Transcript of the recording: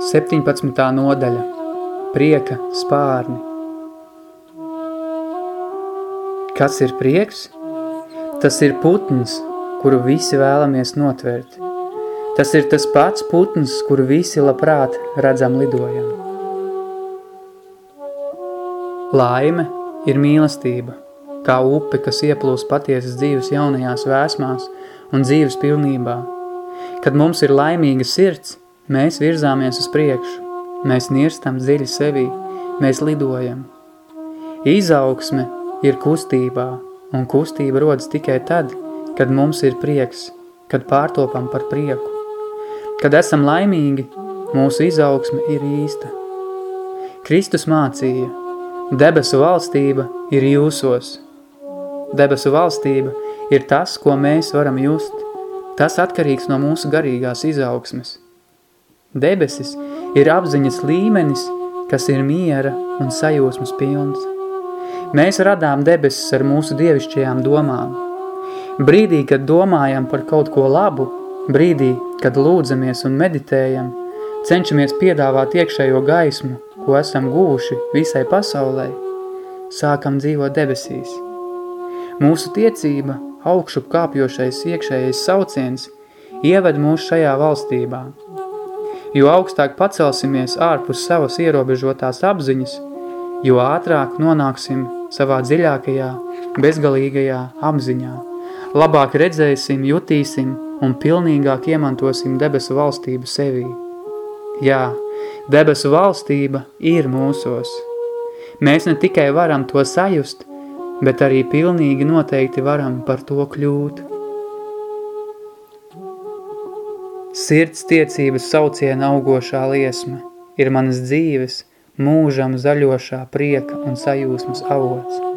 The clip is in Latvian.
17. nodaļa Prieka spārni Kas ir prieks? Tas ir putns, kuru visi vēlamies notvert. Tas ir tas pats putns, kuru visi labprāt redzam lidojam. Laime ir mīlestība, kā upe, kas ieplūst patiesas dzīves jaunajās vēsmās un dzīves pilnībā. Kad mums ir laimīga sirds, Mēs virzāmies uz priekšu, mēs nirstam dziļi sevī, mēs lidojam. Izaugsme ir kustībā, un kustība rodas tikai tad, kad mums ir prieks, kad pārtopam par prieku. Kad esam laimīgi, mūsu izaugsme ir īsta. Kristus mācīja, debesu valstība ir jūsos. Debesu valstība ir tas, ko mēs varam just. Tas atkarīgs no mūsu garīgās izaugsmes. Debesis ir apziņas līmenis, kas ir miera un sajūsmas pilns. Mēs radām debesis ar mūsu dievišķajām domām. Brīdī, kad domājam par kaut ko labu, brīdī, kad lūdzamies un meditējam, cenšamies piedāvāt iekšējo gaismu, ko esam guvuši visai pasaulē, sākam dzīvot debesīs. Mūsu tiecība, augšup kāpjošais iekšējais sauciens, ieved mūs šajā valstībā – Jo augstāk pacelsimies ārpus savas ierobežotās apziņas, jo ātrāk nonāksim savā dziļākajā, bezgalīgajā apziņā. Labāk redzēsim, jutīsim un pilnīgāk iemantosim debesu valstību sevī. Jā, debesu valstība ir mūsos. Mēs ne tikai varam to sajust, bet arī pilnīgi noteikti varam par to kļūt. Sirds tiecības sauciena augošā liesma ir manas dzīves, mūžam zaļošā prieka un sajūsmas avots.